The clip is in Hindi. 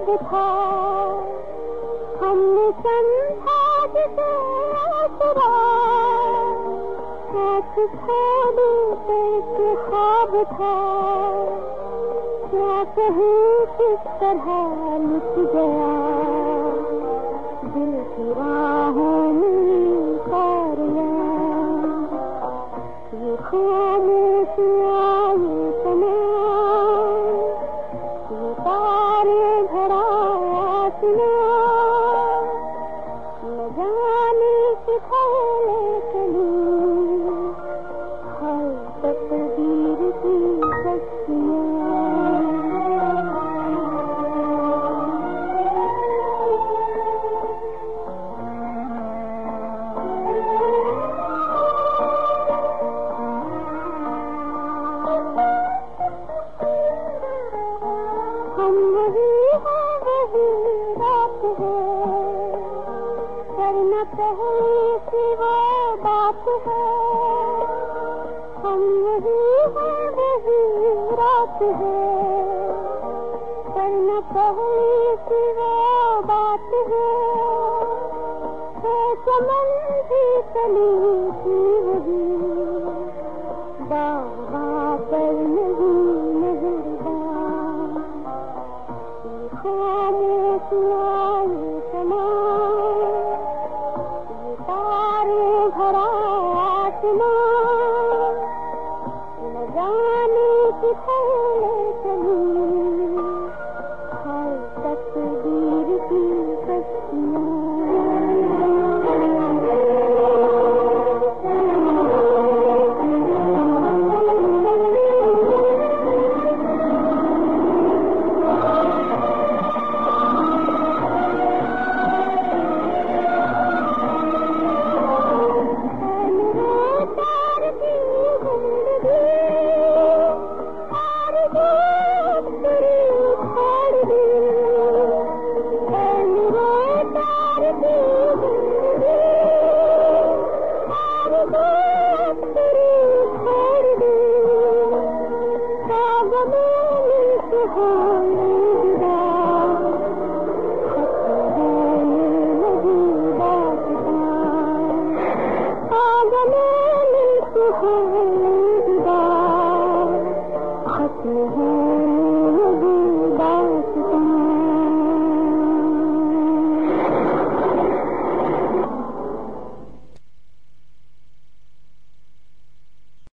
ख्वाब था। हमने समझा जिसे आसरा। खोली कैसे ख्वाब था। क्या कहीं किस तरह लुट गया। दिल की राहों में तारियाँ ये सही सी वो बात है हम यही हैं वही रात है पर न पहली सी वो बात है चमन भी चली थी वही बाबा पर नहीं नज़र